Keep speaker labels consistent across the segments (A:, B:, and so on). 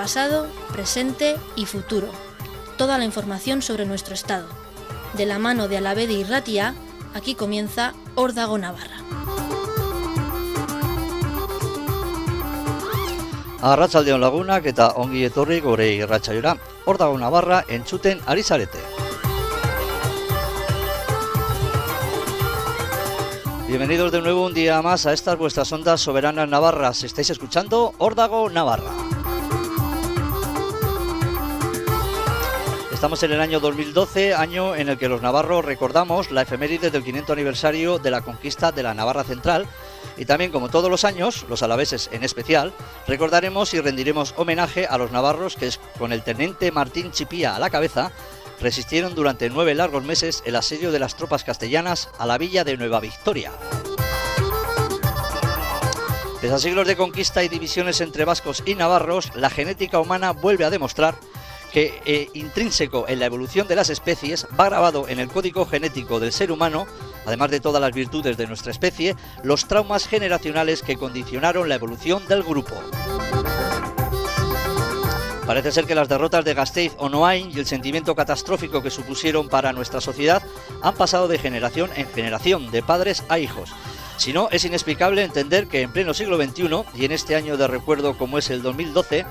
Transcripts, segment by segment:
A: Pasado, presente y futuro. Toda la información sobre nuestro estado. De la mano de Alavedi y Ratia, aquí comienza Órdago Navarra.
B: Arratsaldeon lagunak eta ongi etorri gore irratsaioa. Órdago Navarra entzuten ari zarete. Bienvenidos de nuevo un día más a estas vuestras ondas soberanas navarras. Estáis escuchando Órdago Navarra. Estamos en el año 2012, año en el que los navarros recordamos la efeméride del 500 aniversario de la conquista de la Navarra Central y también, como todos los años, los alaveses en especial, recordaremos y rendiremos homenaje a los navarros que, con el teniente Martín Chipía a la cabeza, resistieron durante nueve largos meses el asedio de las tropas castellanas a la villa de Nueva Victoria. A siglos de conquista y divisiones entre vascos y navarros, la genética humana vuelve a demostrar que eh, intrínseco en la evolución de las especies va grabado en el código genético del ser humano, además de todas las virtudes de nuestra especie, los traumas generacionales que condicionaron la evolución del grupo. Parece ser que las derrotas de Gasteiz o Noain y el sentimiento catastrófico que supusieron para nuestra sociedad han pasado de generación en generación, de padres a hijos. Si no, es inexplicable entender que en pleno siglo XXI, y en este año de recuerdo como es el 2012,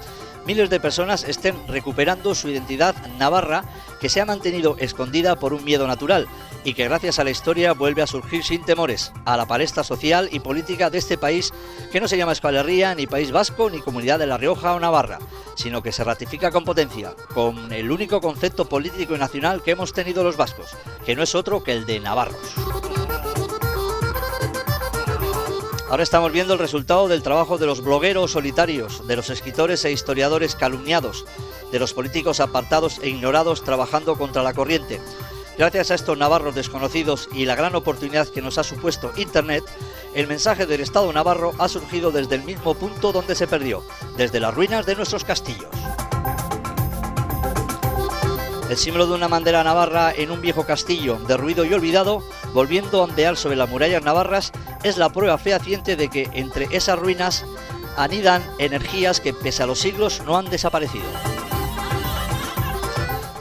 B: miles de personas estén recuperando su identidad navarra que se ha mantenido escondida por un miedo natural y que gracias a la historia vuelve a surgir sin temores a la palestra social y política de este país que no se llama Escualería, ni País Vasco, ni Comunidad de La Rioja o Navarra, sino que se ratifica con potencia, con el único concepto político y nacional que hemos tenido los vascos, que no es otro que el de navarros. Ahora estamos viendo el resultado del trabajo de los blogueros solitarios, de los escritores e historiadores calumniados, de los políticos apartados e ignorados trabajando contra la corriente. Gracias a estos navarros desconocidos y la gran oportunidad que nos ha supuesto Internet, el mensaje del Estado navarro ha surgido desde el mismo punto donde se perdió, desde las ruinas de nuestros castillos. El símbolo de una bandera navarra en un viejo castillo, derruido y olvidado, volviendo a ondear sobre las murallas navarras, es la prueba fehaciente de que entre esas ruinas anidan energías que pese a los siglos no han desaparecido.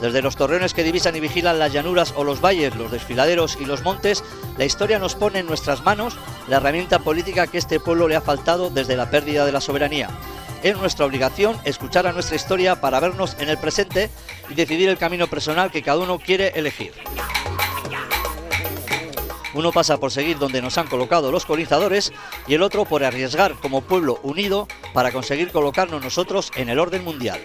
B: Desde los torreones que divisan y vigilan las llanuras o los valles, los desfiladeros y los montes, la historia nos pone en nuestras manos la herramienta política que este pueblo le ha faltado desde la pérdida de la soberanía. Es nuestra obligación escuchar a nuestra historia para vernos en el presente y decidir el camino personal que cada uno quiere elegir. Uno pasa por seguir donde nos han colocado los colonizadores y el otro por arriesgar como pueblo unido para conseguir colocarnos nosotros en el orden mundial.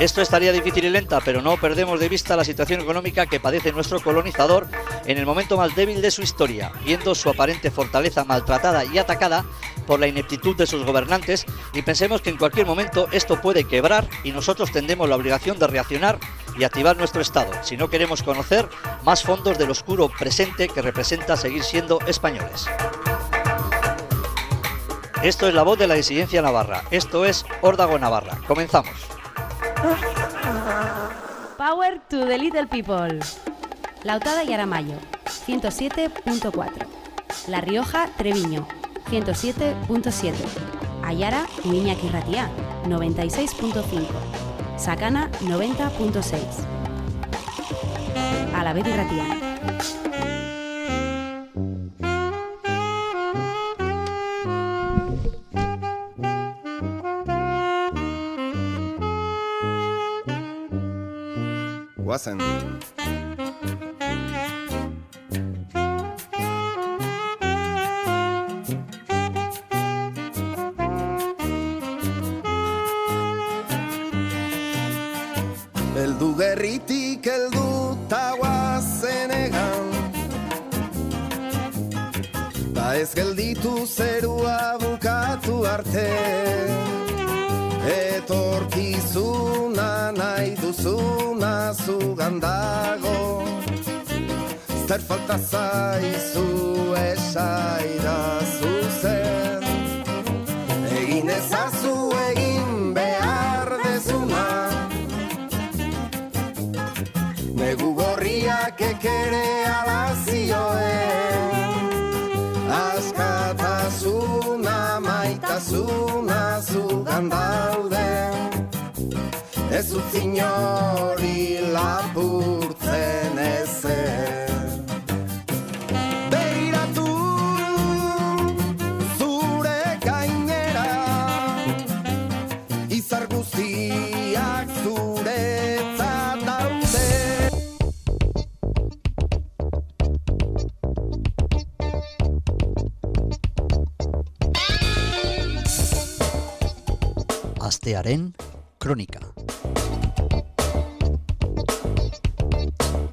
B: Esto estaría difícil y lenta, pero no perdemos de vista la situación económica que padece nuestro colonizador en el momento más débil de su historia, viendo su aparente fortaleza maltratada y atacada por la ineptitud de sus gobernantes y pensemos que en cualquier momento esto puede quebrar y nosotros tendremos la obligación de reaccionar y activar nuestro Estado, si no queremos conocer más fondos del oscuro presente que representa seguir siendo españoles. Esto es la voz de la disidencia navarra, esto es Órdago Navarra. Comenzamos.
C: Power to the Little People. Lautada y Aramayo, 107.4. La Rioja, Treviño, 107.7. Ayara y Iñaki Ratia, 96.5. Sacana, 90.6. Alavés y Ratia.
D: Guazen. Eldu gerritik eldu taguazen egan Ta ez gelditu zerua Zer falta zaizu esaira zuzen? Egin ezazu egin behar dezuna. Negu gorriak ekere alazioen. Askatasuna maita zuzenean daude. Ez utzi hori lapurtzen
B: Astearen Crónica.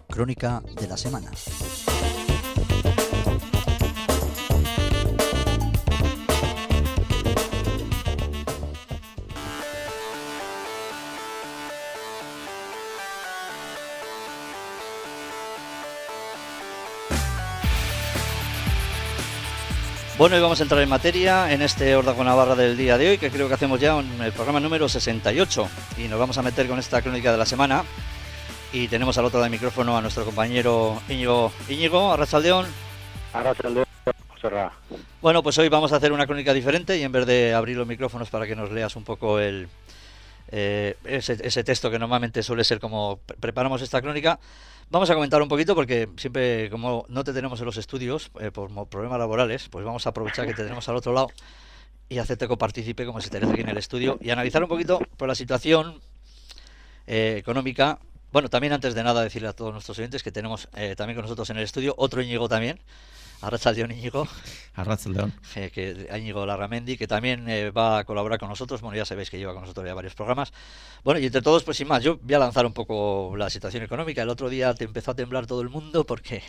B: Crónica de la semana. Bueno, y vamos a entrar en materia en este Horda con Navarra del día de hoy, que creo que hacemos ya en el programa número 68. Y nos vamos a meter con esta crónica de la semana. Y tenemos al otro lado del micrófono a nuestro compañero Íñigo. Íñigo, Arrachaldeón.
E: Arrachaldeón.
B: Bueno, pues hoy vamos a hacer una crónica diferente y en vez de abrir los micrófonos para que nos leas un poco el, eh, ese, ese, texto que normalmente suele ser como pre preparamos esta crónica, vamos a comentar un poquito porque siempre como no te tenemos en los estudios eh, por problemas laborales, pues vamos a aprovechar que te tenemos al otro lado y hacerte copartícipe como si te aquí en el estudio y analizar un poquito por la situación eh, económica. Bueno, también antes de nada decirle a todos nuestros oyentes que tenemos eh, también con nosotros en el estudio otro Íñigo también, Arrachaldeón Íñigo.
F: Arrachaldeón.
B: Eh, que Íñigo Larramendi, que también eh, va a colaborar con nosotros. Bueno, ya sabéis que lleva con nosotros ya varios programas. Bueno, y entre todos, pues sin más, yo voy a lanzar un poco la situación económica. El otro día te empezó a temblar todo el mundo porque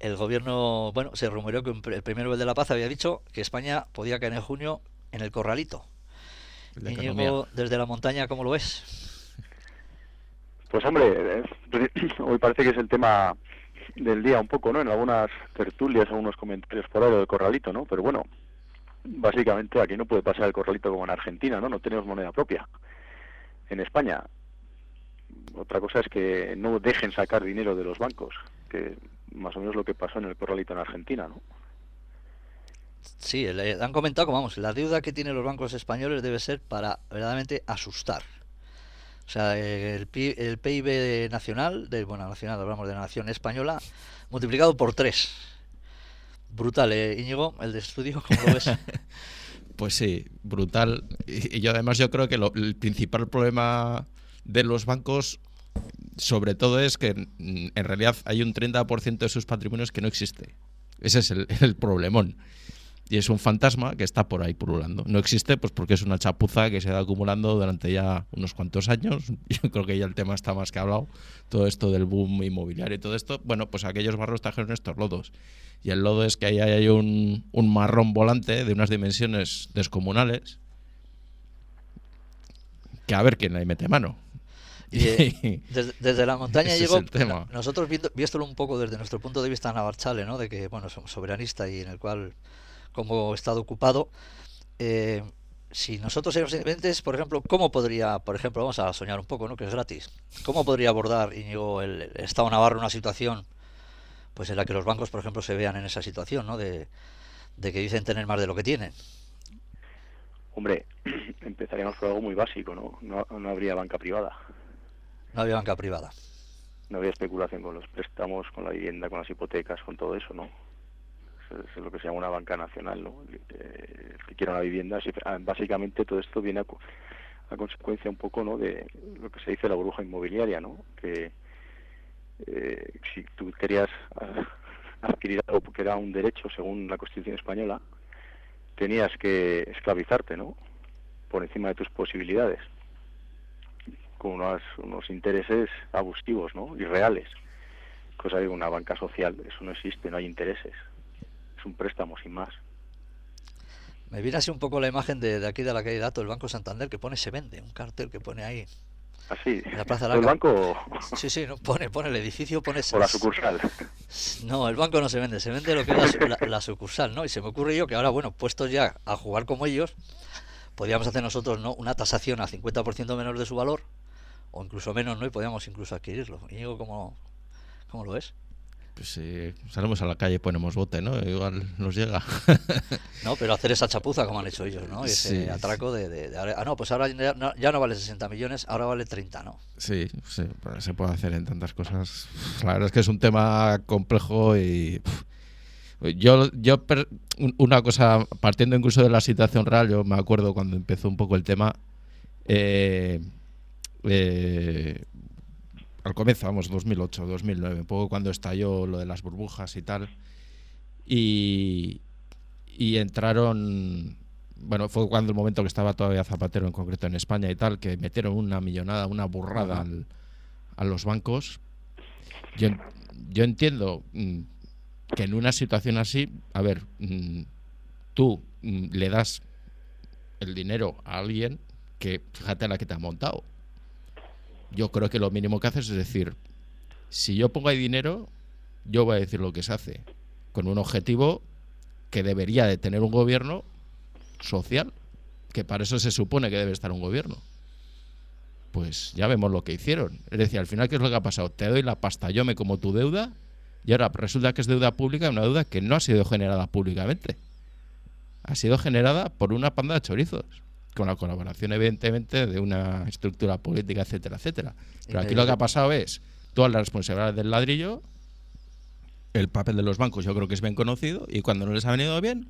B: el gobierno, bueno, se rumoreó que el primer Nobel de la Paz había dicho que España podía caer en junio en el corralito. Íñigo, desde la montaña, ¿cómo lo ves?
E: Pues hombre, hoy parece que es el tema del día un poco, ¿no? En algunas tertulias, algunos comentarios por ahí del corralito, ¿no? Pero bueno, básicamente aquí no puede pasar el corralito como en Argentina, ¿no? No tenemos moneda propia. En España, otra cosa es que no dejen sacar dinero de los bancos, que más o menos lo que pasó en el corralito en Argentina, ¿no?
B: Sí, le han comentado, vamos, la deuda que tienen los bancos españoles debe ser para verdaderamente asustar. O sea, el, el PIB nacional, de, bueno, nacional, hablamos de la nación española, multiplicado por tres. Brutal, ¿eh, Íñigo? El de estudio, ¿cómo lo ves?
F: pues sí, brutal. Y, yo además yo creo que lo, el principal problema de los bancos, sobre todo, es que en, en realidad hay un 30% de sus patrimonios que no existe. Ese es el problemón y es un fantasma que está por ahí pululando. No existe pues porque es una chapuza que se ha acumulando durante ya unos cuantos años. Yo creo que ya el tema está más que hablado. Todo esto del boom inmobiliario y todo esto. Bueno, pues aquellos barros trajeron estos lodos. Y el lodo es que ahí hay un, un marrón volante de unas dimensiones descomunales. Que a ver quién le mete mano.
B: Y, eh, desde, desde, la montaña llegó. Nosotros viéndolo un poco desde nuestro punto de vista navarchale, ¿no? De que, bueno, somos soberanista y en el cual como Estado ocupado. Eh, si nosotros éramos independientes, por ejemplo, ¿cómo podría, por ejemplo, vamos a soñar un poco, ¿no? Que es gratis. ¿Cómo podría abordar Íñigo el, el Estado Navarro una situación, pues en la que los bancos, por ejemplo, se vean en esa situación, ¿no? De, de que dicen tener más de lo que tienen.
E: Hombre, empezaríamos por algo muy básico, ¿no? No, no habría banca privada.
B: No había banca privada.
E: No había especulación con los préstamos, con la vivienda, con las hipotecas, con todo eso, ¿no? Es lo que se llama una banca nacional, ¿no? Eh, el que quiera una vivienda, básicamente todo esto viene a, consecuencia un poco, ¿no? De lo que se dice la burbuja inmobiliaria, ¿no? Que eh, si tú querías adquirir algo que era un derecho según la Constitución española, tenías que esclavizarte, ¿no? Por encima de tus posibilidades, con unos, unos intereses abusivos, ¿no? Irreales. Cosa de una banca social, eso no existe, no hay intereses un préstamo sin más.
B: Me viene así un poco la imagen de, de aquí de la calle Dato, el Banco Santander, que pone se vende, un cartel que pone ahí.
E: Así,
B: en la Plaza
E: ¿El
B: Larga.
E: banco?
B: Sí, sí, no, pone, pone el edificio, pone...
E: O la sucursal.
B: No, el banco no se vende, se vende lo que es la, la, la, sucursal, ¿no? Y se me ocurre yo que ahora, bueno, puestos ya a jugar como ellos, podríamos hacer nosotros, ¿no? Una tasación al 50% menor de su valor, o incluso menos, ¿no? Y podríamos incluso adquirirlo. Y digo, ¿cómo, cómo lo ves?
F: Pues si salimos a la calle y ponemos bote, ¿no? Igual nos llega.
B: no, pero hacer esa chapuza como han hecho ellos, ¿no? Ese atraco de, Ah, no, pues ahora ya no, vale 60 millones, ahora vale 30, ¿no?
F: Sí, sí, pues se puede hacer en tantas cosas. La verdad es que es un tema complejo y... Yo, yo una cosa, partiendo incluso de la situación real, yo me acuerdo cuando empezó un poco el tema, eh, eh, al comienzo, vamos, 2008, 2009, un poco cuando estalló lo de las burbujas y tal. Y, y entraron, bueno, fue cuando el momento que estaba todavía Zapatero en concreto en España y tal, que metieron una millonada, una burrada a los bancos. Yo, yo entiendo mm, que en una situación así, a ver, mm, tú mm, le das el dinero a alguien que, fíjate la que te ha montado yo creo que lo mínimo que haces es decir, si yo pongo ahí dinero, yo voy a decir lo que se hace, con un objetivo que debería de tener un gobierno social, que para eso se supone que debe estar un gobierno. Pues ya vemos lo que hicieron. Es decir, al final, ¿qué es lo que ha pasado? Te doy la pasta, yo me como tu deuda, y ahora resulta que es deuda pública, una deuda que no ha sido generada públicamente. Ha sido generada por una panda de chorizos con la colaboración evidentemente de una estructura política, etcétera, etcétera. Pero aquí lo que ha pasado es todas las responsabilidades del ladrillo, el papel de los bancos yo creo que es bien conocido y cuando no les ha venido bien,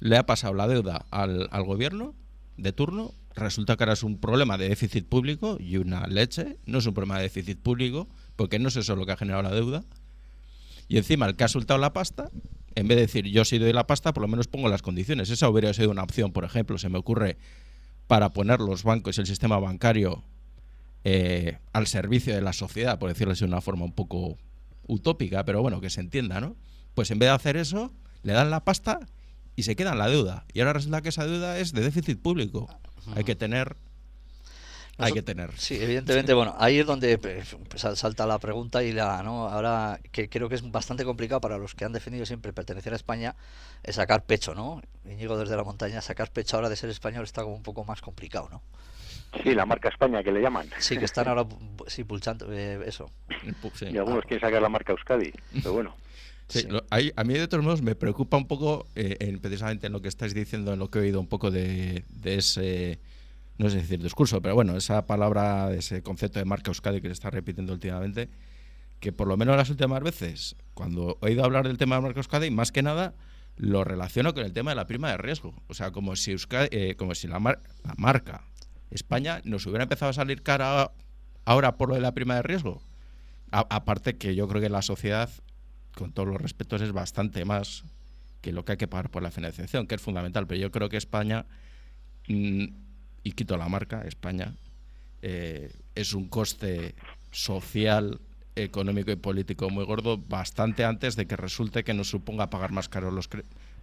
F: le ha pasado la deuda al, al gobierno de turno, resulta que ahora es un problema de déficit público y una leche, no es un problema de déficit público, porque no es eso lo que ha generado la deuda. Y encima el que ha soltado la pasta, en vez de decir yo sí doy la pasta, por lo menos pongo las condiciones. Esa hubiera sido una opción, por ejemplo, se me ocurre para poner los bancos y el sistema bancario eh, al servicio de la sociedad, por decirlo de una forma un poco utópica, pero bueno, que se entienda, ¿no? Pues en vez de hacer eso, le dan la pasta y se quedan la deuda. Y ahora resulta que esa deuda es de déficit público. Hay que tener hay que tener.
B: Sí, evidentemente, bueno, ahí es donde pues, salta la pregunta y la, ¿no? Ahora que creo que es bastante complicado para los que han defendido siempre pertenecer a España, es sacar pecho, ¿no? Íñigo desde la montaña, sacar pecho ahora de ser español está como un poco más complicado, ¿no?
E: Sí, la marca España que le llaman.
B: Sí, que están ahora sí pulsando eh, eso.
E: Y algunos quieren sacar la marca Euskadi, pero bueno.
F: Sí, a mí de todos modos me preocupa un poco, eh, en, precisamente en lo que estáis diciendo, en lo que he oído un poco de, de ese no sé decir discurso, pero bueno, esa palabra, ese concepto de marca Euskadi que se está repitiendo últimamente, que por lo menos las últimas veces, cuando he oído hablar del tema de marca Euskadi, más que nada lo relaciono con el tema de la prima de riesgo. O sea, como si, eh, como si la, la marca España nos hubiera empezado a salir cara ahora por lo de la prima de riesgo. aparte que yo creo que la sociedad, con todos los respetos, es bastante más que lo que hay que pagar por la financiación, que es fundamental. Pero yo creo que España... Mm, y quito la marca, España, eh, es un coste social, económico y político muy gordo bastante antes de que resulte que nos suponga pagar más caro los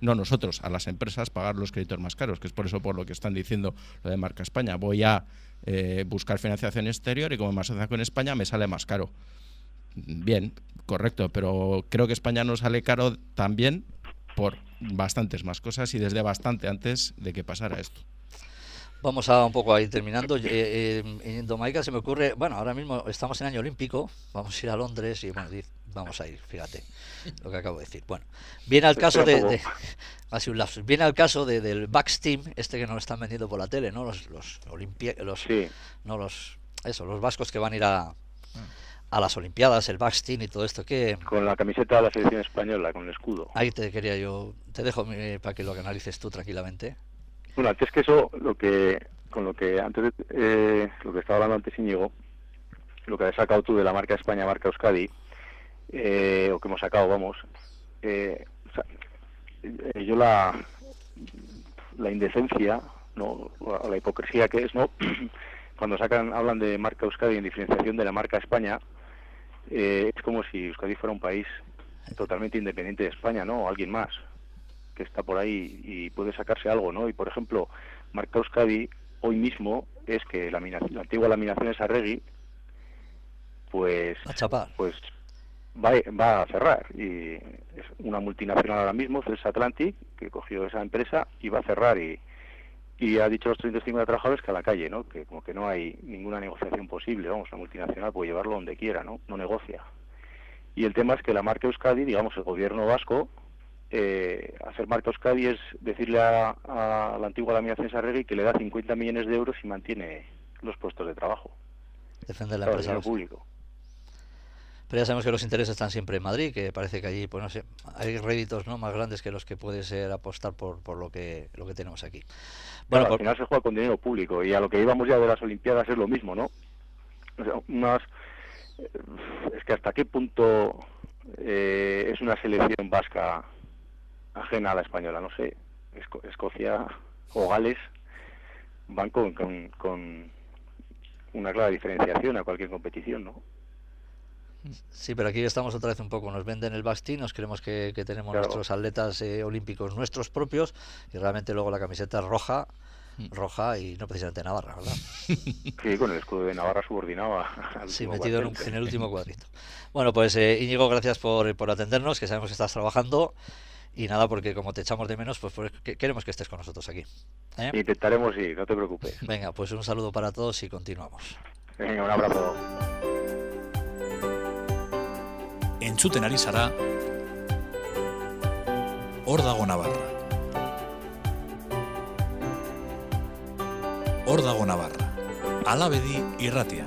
F: no nosotros, a las empresas pagar los créditos más caros, que es por eso por lo que están diciendo lo de marca España. Voy a eh, buscar financiación exterior y como me asocia con España me sale más caro. Bien, correcto, pero creo que España nos sale caro también por bastantes más cosas y desde bastante antes de que pasara esto.
B: Vamos a un poco a ir terminando. Eh, eh, en Domaica se me ocurre, bueno, ahora mismo estamos en año olímpico, vamos a ir a Londres y bueno, vamos a ir, fíjate lo que acabo de decir. Bueno, viene al caso de, así un lapsus, viene al caso de, del Bax Team, este que nos están vendiendo por la tele, ¿no? Los los los no los eso, los vascos que van a ir a a las Olimpiadas, el Bax Team y todo esto que
E: con la camiseta de la selección española, con el escudo.
B: Ahí te quería yo, te dejo eh, para que lo analices tú tranquilamente.
E: Bueno, antes que eso, lo que con lo que antes eh, lo que estaba hablando antes Íñigo, lo que has sacado tú de la marca España, marca Euskadi, eh, o que hemos sacado, vamos, eh, eh, yo la la indecencia, no, la hipocresía que es, no, cuando sacan hablan de marca Euskadi en diferenciación de la marca España, es como si Euskadi fuera un país totalmente independiente de España, ¿no? O alguien más que está por ahí y puede sacarse algo, ¿no? Y por ejemplo, Marca Euskadi hoy mismo es que la, la antigua laminación es Arregui, pues, pues va, va, a cerrar. Y es una multinacional ahora mismo, Celsa Atlantic, que cogió esa empresa y va a cerrar. Y, y ha dicho a los 350 trabajadores que a la calle, ¿no? Que como que no hay ninguna negociación posible, vamos, la multinacional puede llevarlo donde quiera, ¿no? No negocia. Y el tema es que la marca Euskadi, digamos, el gobierno vasco, eh, hacer marca Euskadi es decirle a, a la antigua Damián Sarregui que le da 50 millones de euros y mantiene los puestos de trabajo.
B: Defender la empresa.
E: público.
B: Pero ya sabemos que los intereses están siempre en Madrid, que parece que allí, pues no sé, hay réditos ¿no? más grandes que los que puede ser apostar por, por lo que lo que tenemos aquí. Bueno,
E: Claro,
B: por-
E: al final se juega con dinero público y a lo que íbamos ya de las Olimpiadas es lo mismo, ¿no? O sea, unas, eh, es que hasta qué punto eh, es una selección vasca ajena a la española, no sé. Esco- Escocia o Gales van con, con, con una clara diferenciación a cualquier competición, ¿no?
B: Sí, pero aquí estamos otra vez un poco, nos venden el bastín, nos creemos que, que tenemos
E: Claro.
B: nuestros atletas eh, olímpicos nuestros propios y realmente luego la camiseta es roja,
F: Mm.
B: roja y no precisamente Navarra, ¿verdad?
E: Sí, con el escudo de Navarra subordinado al
B: Sí, metido en, un-
E: cuartel.
B: en el último cuadrito. Bueno, pues eh, Íñigo, gracias por, por atendernos, que sabemos que estás trabajando y nada, porque como te echamos de menos, pues, pues, que- queremos que estés con nosotros aquí. ¿eh?
E: Intentaremos, sí, no te preocupes.
B: Venga, pues un saludo para todos y continuamos.
E: Venga, un abrazo.
G: entzuten ari zara Hor dago Navarra. Hor dago Navarra. Alabedi irratia.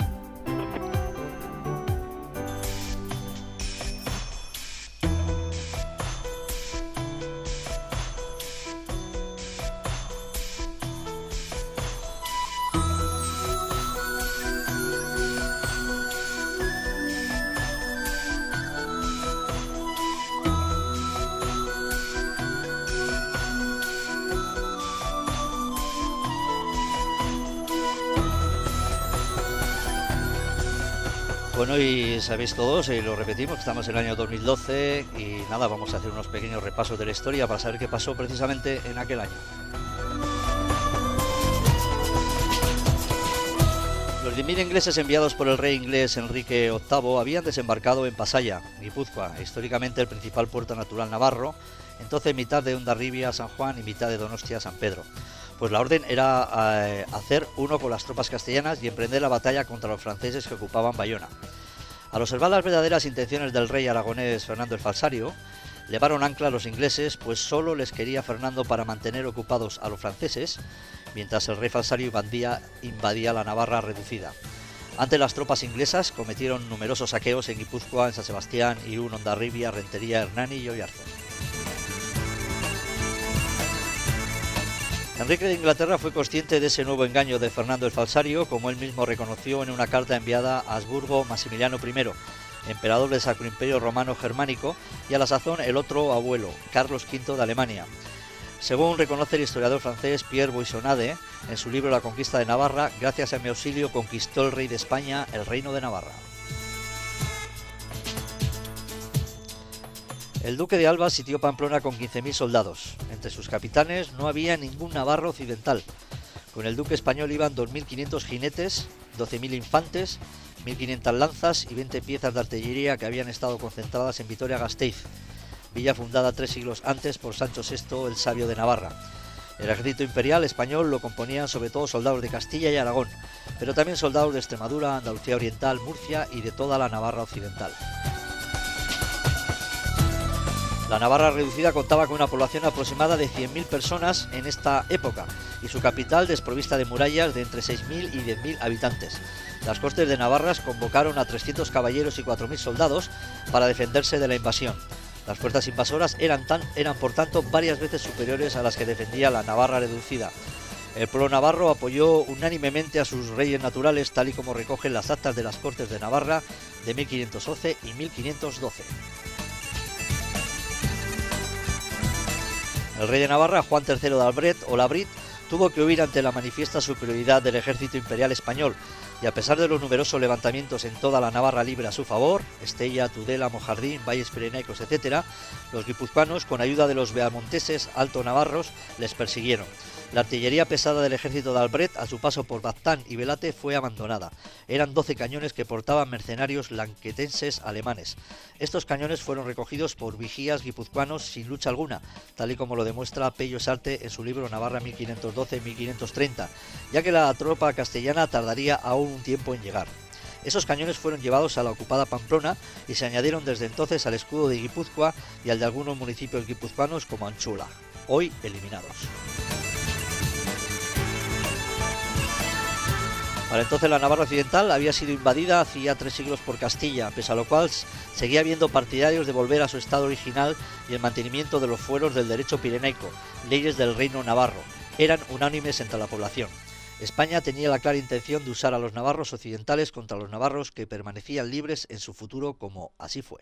B: Sabéis todos, y lo repetimos, estamos en el año 2012 y nada, vamos a hacer unos pequeños repasos de la historia para saber qué pasó precisamente en aquel año. Los 10.000 ingleses enviados por el rey inglés Enrique VIII habían desembarcado en Pasaya, Guipúzcoa, históricamente el principal puerto natural navarro, entonces mitad de Ondarribia, San Juan y mitad de Donostia, San Pedro. Pues la orden era eh, hacer uno con las tropas castellanas y emprender la batalla contra los franceses que ocupaban Bayona. Al observar las verdaderas intenciones del rey aragonés Fernando el Falsario, levaron ancla a los ingleses, pues solo les quería Fernando para mantener ocupados a los franceses, mientras el rey Falsario invadía, invadía la Navarra reducida. Ante las tropas inglesas cometieron numerosos saqueos en Guipúzcoa, en San Sebastián, Irún, Ondarribia, Rentería, Hernani y Oyarzun. Enrique de Inglaterra fue consciente de ese nuevo engaño de Fernando el Falsario, como él mismo reconoció en una carta enviada a Habsburgo Maximiliano I, emperador del Sacro Imperio Romano Germánico, y a la sazón el otro abuelo, Carlos V de Alemania. Según reconoce el historiador francés Pierre Boissonade en su libro La conquista de Navarra, gracias a mi auxilio conquistó el rey de España el reino de Navarra. El duque de Alba sitió Pamplona con 15.000 soldados. Entre sus capitanes no había ningún navarro occidental. Con el duque español iban 2.500 jinetes, 12.000 infantes, 1.500 lanzas y 20 piezas de artillería que habían estado concentradas en Vitoria-Gasteiz, villa fundada tres siglos antes por Sancho VI el Sabio de Navarra. El ejército imperial español lo componían sobre todo soldados de Castilla y Aragón, pero también soldados de Extremadura, Andalucía Oriental, Murcia y de toda la Navarra Occidental. La Navarra reducida contaba con una población aproximada de 100.000 personas en esta época y su capital desprovista de murallas de entre 6.000 y 10.000 habitantes. Las Cortes de Navarras convocaron a 300 caballeros y 4.000 soldados para defenderse de la invasión. Las fuerzas invasoras eran, tan, eran por tanto varias veces superiores a las que defendía la Navarra reducida. El pueblo navarro apoyó unánimemente a sus reyes naturales tal y como recogen las actas de las Cortes de Navarra de 1511 y 1512. El rey de Navarra, Juan III de Albret o Labrit, tuvo que huir ante la manifiesta superioridad del ejército imperial español y a pesar de los numerosos levantamientos en toda la Navarra libre a su favor, Estella, Tudela, Mojardín, Valles Pirenaicos, etc., los guipuzcoanos, con ayuda de los beamonteses alto navarros, les persiguieron. La artillería pesada del ejército de Albret, a su paso por Baztán y Velate, fue abandonada. Eran 12 cañones que portaban mercenarios lanquetenses alemanes. Estos cañones fueron recogidos por vigías guipuzcoanos sin lucha alguna, tal y como lo demuestra Pello Sarte en su libro Navarra 1512-1530, ya que la tropa castellana tardaría aún un tiempo en llegar. Esos cañones fueron llevados a la ocupada Pamplona y se añadieron desde entonces al escudo de Guipúzcoa y al de algunos municipios guipuzcoanos como Anchula, hoy eliminados. Para entonces la Navarra Occidental había sido invadida hacía tres siglos por Castilla, pese a lo cual seguía habiendo partidarios de volver a su estado original y el mantenimiento de los fueros del derecho pirenaico, leyes del reino navarro. Eran unánimes entre la población. España tenía la clara intención de usar a los navarros occidentales contra los navarros que permanecían libres en su futuro como así fue.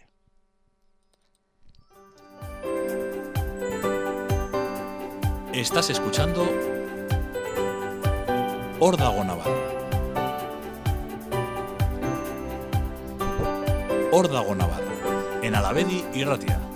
G: Estás escuchando Órdago Navarra.
D: hor dago nabar. En
A: Alabedi irratia.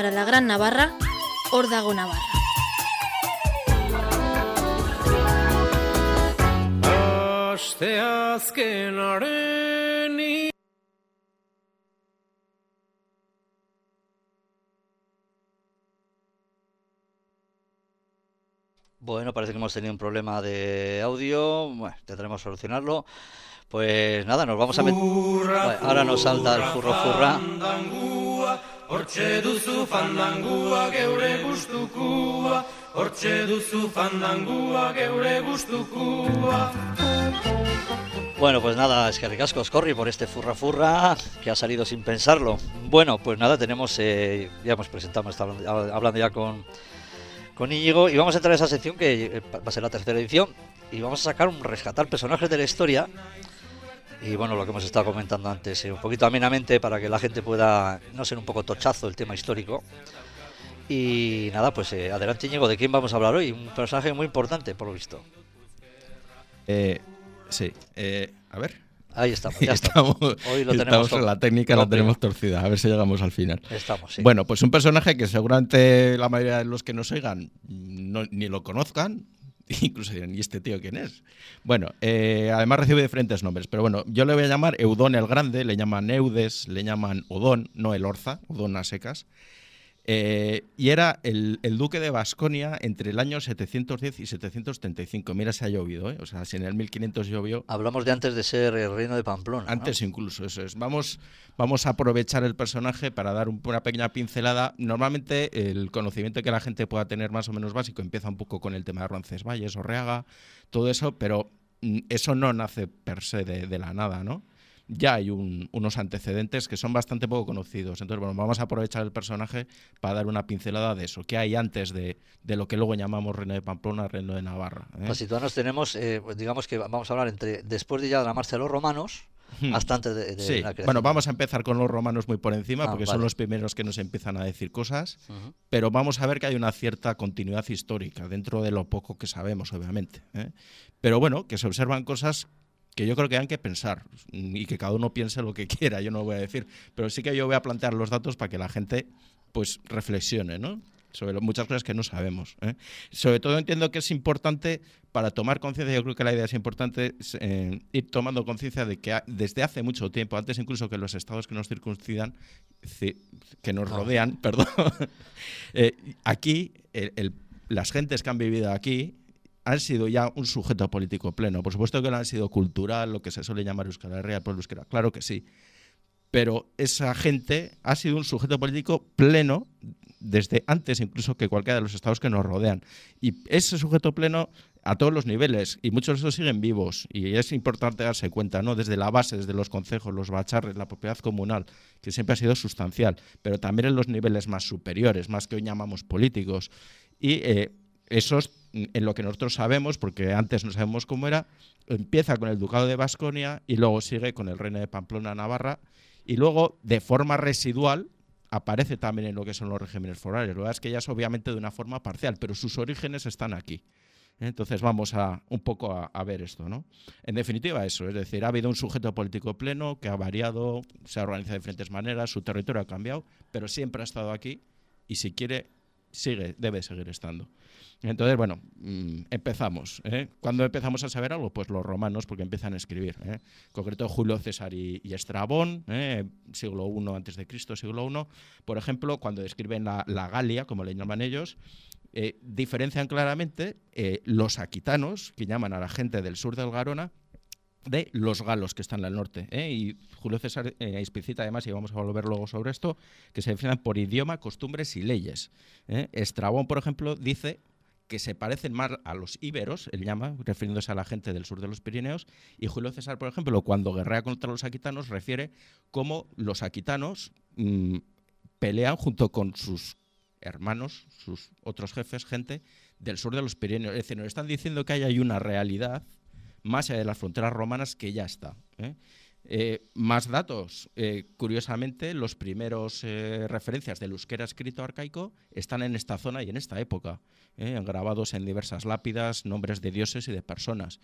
A: Para la Gran Navarra, Órdago Navarra.
B: Bueno, parece que hemos tenido un problema de audio. Bueno, tendremos que solucionarlo. Pues nada, nos vamos a meter. Ahora nos salta el furro furra.
H: Hortxe duzu fandangua geure gustukua Hortxe duzu fandangua geure gustukua
B: Bueno, pues nada, es que ricasco corri por este furra furra que ha salido sin pensarlo. Bueno, pues nada, tenemos, eh, ya hemos presentado, estado hablando ya con, con Íñigo y vamos a entrar en esa sección que eh, va a ser la tercera edición y vamos a sacar un rescatar personajes de la historia y bueno, lo que hemos estado comentando antes, eh, un poquito amenamente para que la gente pueda no ser un poco tochazo el tema histórico. Y nada, pues eh, adelante Íñigo, ¿de quién vamos a hablar hoy? Un personaje muy importante, por lo visto.
F: Eh, sí, eh, a ver.
B: Ahí estamos, ya
F: estamos,
B: estamos. Hoy lo tenemos
F: la técnica, la tenemos torcida, a ver si llegamos al final.
B: Estamos, sí.
F: Bueno, pues un personaje que seguramente la mayoría de los que nos oigan no- ni lo conozcan, incluso dirán, ¿y este tío quién es? Bueno, eh, además recibe diferentes nombres, pero bueno, yo le voy a llamar Eudón el Grande, le llaman Eudes, le llaman Odón, no el Orza, Odón a secas. Eh, y era el, el duque de Basconia entre el año 710 y 735. Mira si ha llovido, ¿eh? O sea, si en el 1500 llovió,
B: Hablamos de antes de ser el reino de Pamplona. ¿no?
F: antes incluso, eso es. Vamos, vamos a aprovechar el personaje para dar un- una pequeña pincelada. Normalmente el conocimiento que la gente pueda tener más o menos básico empieza un poco con el tema de Roncesvalles, Orreaga, todo eso, pero mm, eso no nace per se de, de la nada, ¿no? Ya hay un- unos antecedentes que son bastante poco conocidos. Entonces, bueno, vamos a aprovechar el personaje para dar una pincelada de eso. ¿Qué hay antes de, de lo que luego llamamos Reino de Pamplona, Reino de Navarra? ¿eh?
B: Para situarnos tenemos, eh, pues digamos que vamos a hablar entre después de ya de la marcha de los romanos
F: Hmm.
B: hasta antes de, de
F: Sí,
B: la
F: bueno, vamos a empezar con los romanos muy por encima,
B: Ah,
F: porque son
B: vale.
F: los primeros que nos empiezan a decir cosas,
B: Ujú.
F: pero vamos a ver que hay una cierta continuidad histórica dentro de lo poco que sabemos, obviamente. ¿eh? Pero bueno, que se observan cosas que yo creo que hay que pensar y que cada uno piense lo que quiera, yo no lo voy a decir, pero sí que yo voy a plantear los datos para que la gente pues reflexione, ¿no? sobre muchas cosas que no sabemos. ¿eh? Sobre todo entiendo que es importante para tomar conciencia, yo creo que la idea es importante eh, ir tomando conciencia de que ha- desde hace mucho tiempo, antes incluso que los estados que nos circuncidan, ci- que nos
B: Ah.
F: rodean, perdón, eh, aquí el- el- las gentes que han vivido aquí han sido ya un sujeto político pleno. Por supuesto que lo han sido cultural, lo que se suele llamar Euskal Herria, pueblo euskera, claro que sí. Pero esa gente ha sido un sujeto político pleno desde antes incluso que cualquiera de los estados que nos rodean. Y ese sujeto pleno a todos los niveles, y muchos de esos siguen vivos, y es importante darse cuenta, ¿no? Desde la base, desde los concejos, los bacharres, la propiedad comunal, que siempre ha sido sustancial, pero también en los niveles más superiores, más que hoy llamamos políticos. Y eh, esos, mm, en lo que nosotros sabemos, porque antes no sabemos cómo era, empieza con el Ducado de Basconia y luego sigue con el Reino de Pamplona, Navarra, y luego, de forma residual, aparece también en lo que son los regímenes forales. Lo que es que ya es obviamente de una forma parcial, pero sus orígenes están aquí. Entonces vamos a un poco a, a ver esto, ¿no? En definitiva eso, es decir, ha habido un sujeto político pleno que ha variado, se ha organizado de diferentes maneras, su territorio ha cambiado, pero siempre ha estado aquí y si quiere sigue, debe seguir estando. Entonces, bueno, mm, empezamos. ¿eh? ¿Cuándo empezamos a saber algo? Pues los romanos, porque empiezan a escribir. ¿eh? En concreto, Julio César y, Estrabón, ¿eh? siglo I antes de Cristo, siglo I. Por ejemplo, cuando describen la, Galia, como le llaman ellos, eh, diferencian claramente eh, los aquitanos, que llaman a la gente del sur del Garona, de los galos que están al norte. ¿eh? Y Julio César explicita además, y vamos a volver luego sobre esto, que se definen por idioma, costumbres y leyes. Estrabón, por ejemplo, dice que se parecen más a los íberos, él llama, refiriéndose a la gente del sur de los Pirineos, y Julio César, por ejemplo, cuando guerrea contra los aquitanos, refiere cómo los aquitanos mm, pelean junto con sus hermanos, sus otros jefes, gente del sur de los Pirineos. Es decir, nos están diciendo que hay ahí una realidad más allá de las fronteras romanas que ya está. ¿eh? Eh, más datos. Eh, curiosamente, los primeros eh, referencias del euskera escrito arcaico están en esta zona y en esta época, ¿eh? grabados en diversas lápidas, nombres de dioses y de personas.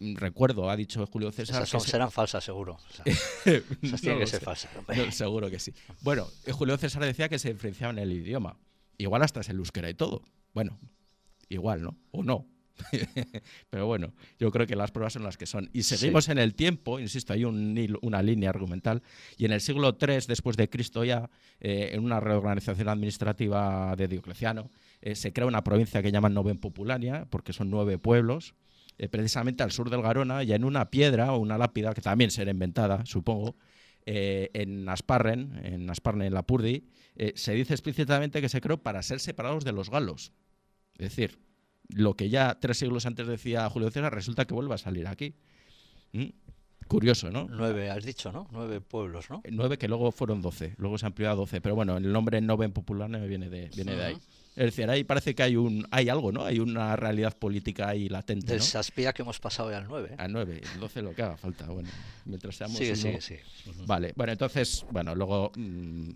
F: Mm, Recuerdo, ha dicho Julio César.
B: Esas son-
F: que se-
B: serán falsas, seguro. O sea,
F: No
B: esas tienen que ser falsas.
F: No, seguro que sí. Bueno, Julio César decía que se diferenciaba en el idioma. Igual hasta es el euskera y todo. Bueno, igual, ¿no? O no. Pero bueno, yo creo que las pruebas son las que son. Y seguimos en el tiempo, insisto, hay un una línea argumental. Y en el siglo III después de Cristo ya, eh, en una reorganización administrativa de Diocleciano, eh, se crea una provincia que llaman Noven Populania, porque son nueve pueblos, eh, precisamente al sur del Garona, y en una piedra o una lápida, que también será inventada, supongo, eh, en Asparren, en Asparren, en Lapurdi, eh, se dice explícitamente que se creó para ser separados de los galos. Es decir, lo que ya tres siglos antes decía Julio César resulta que vuelve a salir aquí. ¿Mm? Curioso, ¿no?
B: Nueve, has dicho, ¿no? Nueve pueblos, ¿no?
F: Nueve que luego fueron doce, luego se amplió a doce, pero bueno, el nombre Noven Popular viene de, viene de ahí. Es decir, ahí parece que hay un hay algo, ¿no? Hay una realidad política ahí latente,
B: Del
F: ¿no?
B: Saspía que hemos pasado ya al 9. ¿eh?
F: A 9, el 12 lo que haga falta, bueno, mientras seamos uno-
B: sigue, sigue.
F: Vale, bueno, entonces, bueno, luego mm,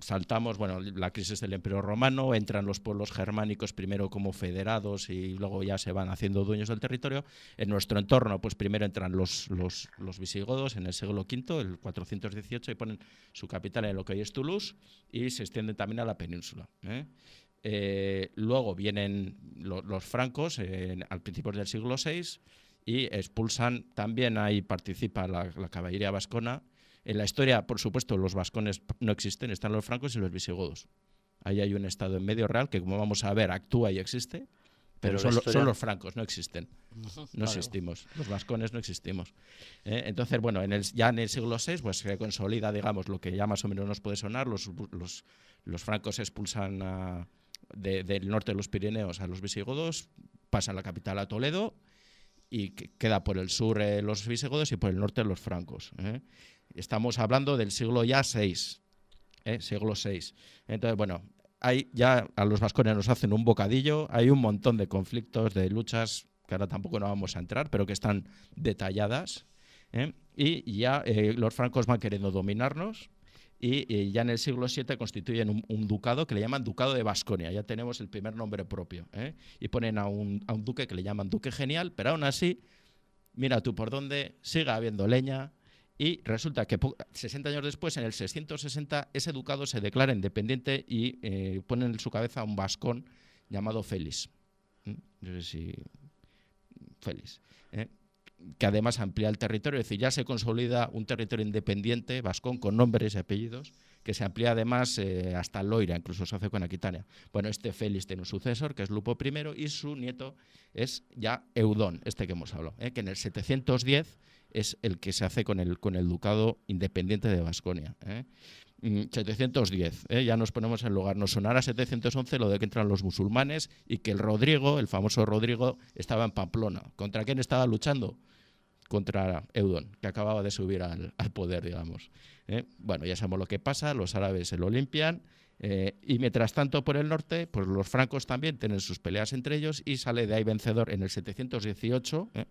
F: saltamos, bueno, la crisis del Imperio Romano, entran los pueblos germánicos primero como federados y luego ya se van haciendo dueños del territorio. En nuestro entorno, pues primero entran los, los, los visigodos en el siglo V, el 418, y ponen su capital en lo que hoy es Toulouse y se extienden también a la península. ¿eh? Eh, luego vienen lo- los francos en- al principio del siglo VI y expulsan, también ahí participa la, la caballería vascona. En la historia, por supuesto, los vascones no existen, están los francos y los visigodos. Ahí hay un estado en medio real que, como vamos a ver, actúa y existe, pero,
B: Pero
F: son,
B: historia-
F: los francos, no existen. No existimos, los vascones no existimos. ¿eh? Entonces, bueno, en el, ya en el siglo VI pues, se consolida, digamos, lo que ya más o menos nos puede sonar. Los, los, los francos expulsan a- de- del norte de los Pirineos a los visigodos, pasan la capital a Toledo y que- queda por el sur eh, los visigodos y por el norte los francos. ¿eh? Estamos hablando del siglo ya VI, ¿eh? siglo VI. Entonces, bueno, hay ya a los vascones nos hacen un bocadillo, hay un montón de conflictos, de luchas, que ahora tampoco no vamos a entrar, pero que están detalladas. ¿eh? Y ya eh, los francos van queriendo dominarnos. Y, eh, ya en el siglo VII constituyen un, ducado que le llaman Ducado de Basconia. Ya tenemos el primer nombre propio. ¿eh? Y ponen a un, duque que le llaman Duque Genial, pero aún así, mira tú por dónde, siga habiendo leña. Y resulta que po- 60 años después, en el 660, ese ducado se declara independiente y eh, ponen en su cabeza a un vascón llamado Félix. ¿Mm? No sé si. Félix. ¿eh? Que además amplía el territorio, es decir, ya se consolida un territorio independiente, vascón, con nombres y apellidos, que se amplía además eh, hasta Loira, incluso se hace con Aquitania. Bueno, este Félix tiene un sucesor, que es Lupo I, y su nieto es ya Eudón, este que hemos hablado, ¿eh? que en el 710 es el que se hace con el, con el ducado independiente de Vasconia. ¿eh? Mm, 710, ¿eh? ya nos ponemos en lugar. Nos sonará 711 lo de que entran los musulmanes y que el Rodrigo, el famoso Rodrigo, estaba en Pamplona. ¿Contra quién estaba luchando? Contra Eudón, que acababa de subir al, al poder, digamos. ¿eh? Bueno, ya sabemos lo que pasa, los árabes se lo limpian. eh, y mientras tanto, por el norte, pues los francos también tienen sus peleas entre ellos y sale de ahí vencedor en el 718 ¿eh?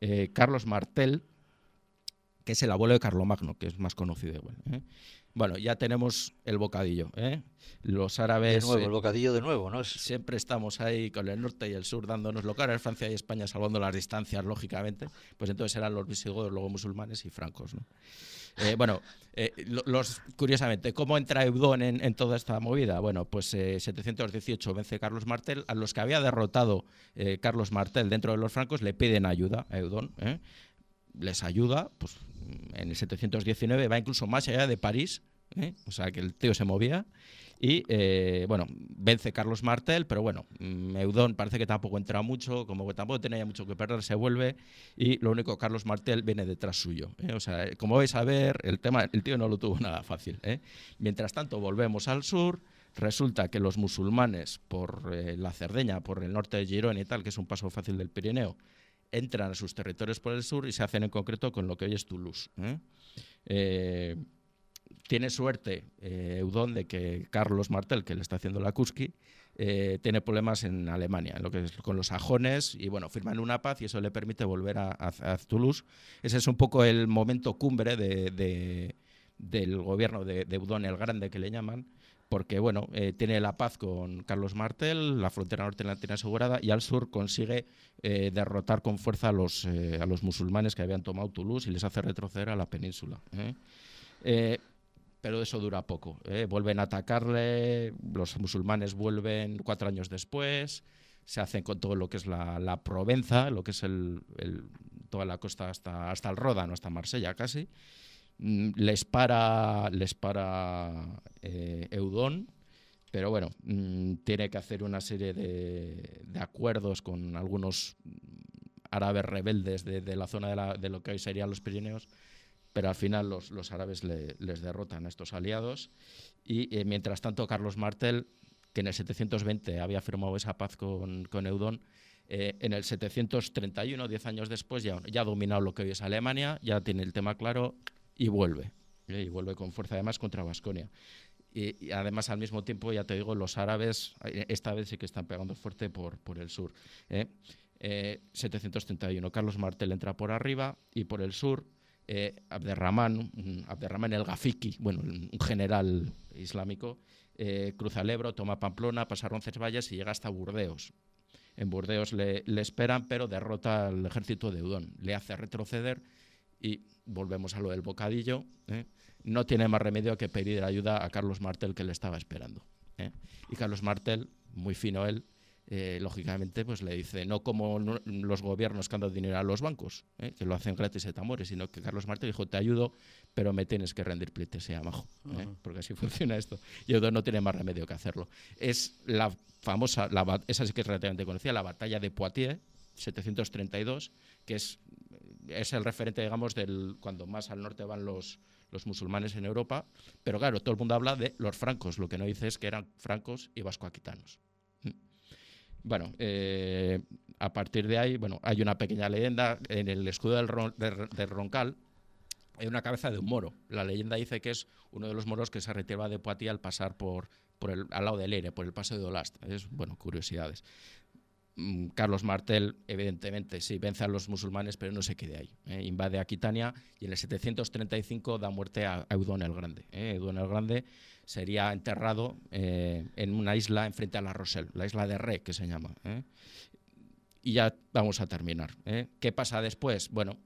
F: eh, Carlos Martel, que es el abuelo de Carlomagno, que es más conocido igual. Bueno, ya tenemos el bocadillo. ¿eh? Los
B: De
F: árabes
B: nuevo,
F: eh,
B: el bocadillo de nuevo, ¿no? Es,
F: siempre estamos ahí con el norte y el sur dándonos lo claro. Es Francia y España salvando las distancias, lógicamente. Pues entonces eran los visigodos, luego musulmanes y francos. ¿no? Eh, bueno, eh, lo- los, curiosamente, ¿cómo entra Eudón en, en toda esta movida? Bueno, pues eh, 718 vence Carlos Martel. A los que había derrotado Carlos Martel dentro de los francos le piden ayuda a Eudón. Les ayuda, pues en el 719 va incluso más allá de París. ¿eh? O sea, que el tío se movía. Y eh, bueno, vence Carlos Martel, pero bueno, mm, Eudón parece que tampoco entra mucho, como que tampoco tenía mucho que perder, se vuelve y lo único Carlos Martel viene detrás suyo. ¿eh? O sea, como vais a ver, el tema, el tío no lo tuvo nada fácil. ¿eh? Mientras tanto, volvemos al sur. Resulta que los musulmanes por la Cerdeña, por el norte de Girón y tal, que es un paso fácil del Pirineo, entran a sus territorios por el sur y se hacen en concreto con lo que hoy es Toulouse. ¿eh? Eh, tiene suerte eh, Eudón de que Carlos Martel, que le está haciendo la Kuski, tiene problemas en Alemania, con los sajones, y bueno, firman una paz y eso le permite volver a, Toulouse. Ese es un poco el momento cumbre de- de- del gobierno de, de el Grande, que le llaman, porque bueno, eh, tiene la paz con Carlos Martel, la frontera norte la tiene asegurada, y al sur consigue eh, derrotar con fuerza a los, eh, a los musulmanes que habían tomado Toulouse y les hace retroceder a la península. pero eso dura poco. Vuelven a atacarle, los musulmanes vuelven cuatro años después, se hacen con todo lo que es la, Provenza, lo que es toda la costa hasta, hasta el Ródano, hasta Marsella casi. Mm, Les para, les para eh, Eudón, pero bueno, mm, tiene que hacer una serie de, acuerdos con algunos mm, árabes rebeldes de, la zona de, lo que hoy serían los Pirineos, pero al final los, los árabes le- les derrotan a estos aliados. Y eh, mientras tanto, Carlos Martel, que en el 720 había firmado esa paz con, con Eudón, eh, en el 731, diez años después, ya, ya ha dominado lo que hoy es Alemania, ya tiene el tema claro y vuelve. ¿eh? Y vuelve con fuerza además contra Vasconia. Y, además, al mismo tiempo, ya te digo, los árabes, eh, esta vez sí que están pegando fuerte por, por el sur. ¿eh? Eh, 731, Carlos Martel entra por arriba y por el sur, Abderramán, mm, Abderramán el Gafiki, bueno, un general islámico, cruza el Ebro, toma Pamplona, pasa Roncesvalles y llega hasta Burdeos. En Burdeos le, le esperan, pero derrota al ejército de Udón, le hace retroceder y volvemos a lo del bocadillo. ¿eh? No tiene más remedio que pedir ayuda a Carlos Martel que le estaba esperando. ¿eh? Y Carlos Martel, muy fino él, eh, lógicamente, pues le dice, no como no- los gobiernos que han dado dinero a los bancos, que lo hacen gratis et amores, sino que Carlos Martel dijo, te ayudo, pero me tienes que rendir pleitesía, majo, ¿eh? porque así funciona esto. Y Eudón no tiene más remedio que hacerlo. Es la famosa, la esa sí que es relativamente conocida, la batalla de Poitiers, 732, que es, es el referente, digamos, del cuando más al norte van los, los musulmanes en Europa. Pero claro, todo el mundo habla de los francos, lo que no dice es que eran francos y vascoaquitanos. Mm. Bueno, eh, a partir de ahí, bueno, hay una pequeña leyenda en el escudo del, Ron- Roncal. Hay una cabeza de un moro. La leyenda dice que es uno de los moros que se retiraba de Poitiers al pasar por, por el, al lado del Eire, por el paso de Dolast. Es, bueno, curiosidades. Mm, Carlos Martel, evidentemente, sí, vence a los musulmanes, pero no se quede ahí. ¿eh? Invade Aquitania y en el 735 da muerte a Eudón el Grande. ¿eh? Eudón el Grande sería enterrado eh, en una isla enfrente a la Rochelle, la isla de Ré, que se llama. ¿eh? Y ya vamos a terminar. ¿eh? ¿Qué pasa después? Bueno,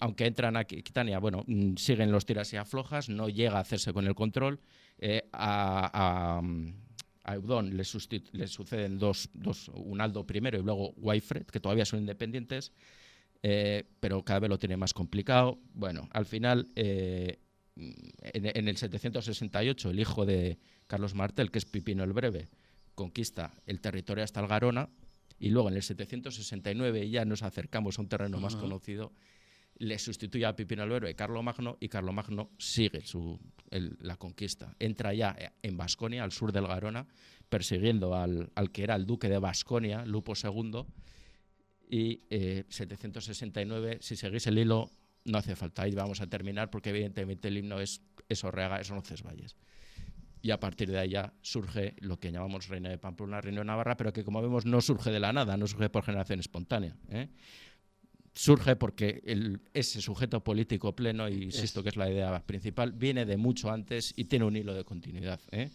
F: aunque entran a Aquitania, bueno, mm, siguen los tiras y aflojas, no llega a hacerse con el control. a, a le, le suceden dos, dos, un Aldo primero y luego Wyfred, que todavía son independientes, eh, pero cada vez lo tiene más complicado. Bueno, al final, eh, en, en el 768, el hijo de Carlos Martel, que es Pipino el Breve, conquista el territorio hasta el Garona, y luego en el 769 ya nos acercamos a un terreno más conocido, le sustituye a Pipino el Breve Carlomagno y Carlomagno sigue su, la conquista. Entra ya en Basconia, al sur del Garona, persiguiendo al, al que era el duque de Basconia, Lupo II, y eh, 769, si seguís el hilo, no hace falta. Ahí vamos a terminar porque evidentemente el himno es, es Orrega, es Roncesvalles. Y a partir de ahí ya surge lo que llamamos Reino de Pamplona, Reino de Navarra, pero que como vemos no surge de la nada, no surge por generación espontánea. ¿eh? Surge porque el- ese sujeto político pleno, y insisto que es la idea principal, viene de mucho antes y tiene un hilo de continuidad. ¿eh?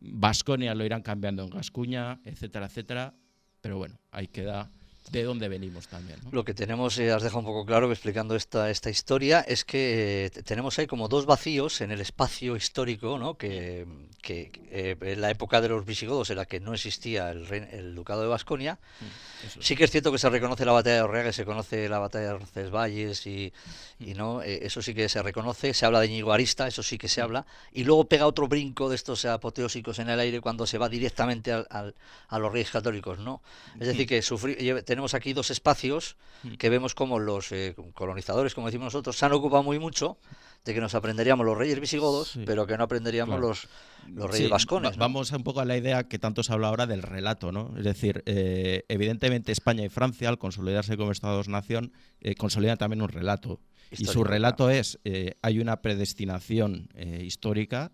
F: Vasconia lo irán cambiando en Gascuña, etcétera, etcétera. Pero bueno, ahí queda de dónde venimos también. ¿no?
B: Lo que tenemos, eh, has dejado un poco claro explicando esta, esta historia, es que eh, te- tenemos ahí como dos vacíos en el espacio histórico, ¿no? Que, que, eh, en la época de los visigodos, en la que no existía el, rein- el ducado de Basconia.
F: Eso es.
B: Sí que es cierto que se reconoce la batalla de Orrega, que se conoce la batalla de Roncesvalles y, y no, eh, eso sí que se reconoce, se habla de Íñigo Arista, eso sí que se habla, y luego pega otro brinco de estos apoteósicos en el aire cuando se va directamente al, al- a los reyes católicos, ¿no? Es decir, que sufri- lle- tenemos aquí dos espacios que vemos como los eh, colonizadores, como decimos nosotros, se han ocupado muy mucho de que nos aprenderíamos los reyes visigodos,
F: Sí.
B: pero que no aprenderíamos
F: Claro.
B: los, los reyes
F: Sí,
B: vascones.
F: Vamos un poco a la idea que tanto se habla ahora del relato, ¿no? Es decir, eh, evidentemente España y Francia, al consolidarse como Estados-nación, eh, consolidan también un relato. y su relato es, eh, hay una predestinación histórica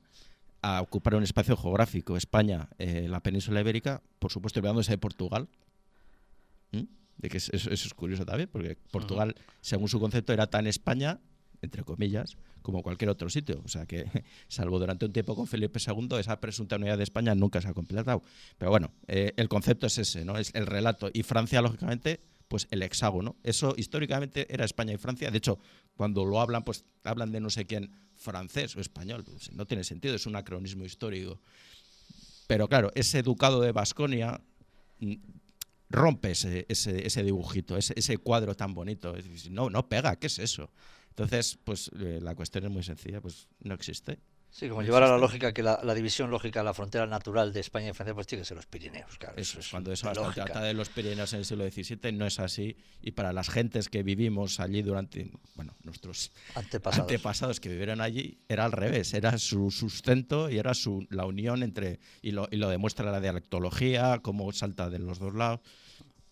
F: a ocupar un espacio geográfico. España, la península ibérica, por supuesto, olvidándose de Portugal. ¿Mm? De que es- eso, eso es curioso también, porque Portugal, según su concepto, era tan España, entre comillas, como cualquier otro sitio. O sea que, salvo durante un tiempo con Felipe II, esa presunta unidad de España nunca se ha completado. Pero bueno, eh, el concepto es ese, ¿no? Es el relato. Y Francia, lógicamente, pues el hexágono. Eso históricamente era España y Francia. De hecho, cuando lo hablan, pues hablan de no sé quién, francés o español. Pues, no tiene sentido, es un acronismo histórico. Pero claro, ese ducado de Basconia rompe ese, ese, ese dibujito, ese, ese cuadro tan bonito. No, no pega, ¿qué es eso? Entonces, pues eh, la cuestión es muy sencilla, pues no existe.
B: Sí, como
F: no
B: llevar a la lógica que la, la división lógica, la frontera natural de España y Francia, pues tiene que ser los Pirineos, claro.
F: Eso es,
B: es
F: cuando eso
B: lógica.
F: Tratado de los Pirineos en el siglo XVII no es así. Y para las gentes que vivimos allí durante, bueno, nuestros
B: Antepasados.
F: antepasados que vivieron allí, era al revés, era su sustento y era su, la unión entre, y lo, y lo demuestra la dialectología, cómo salta de los dos lados.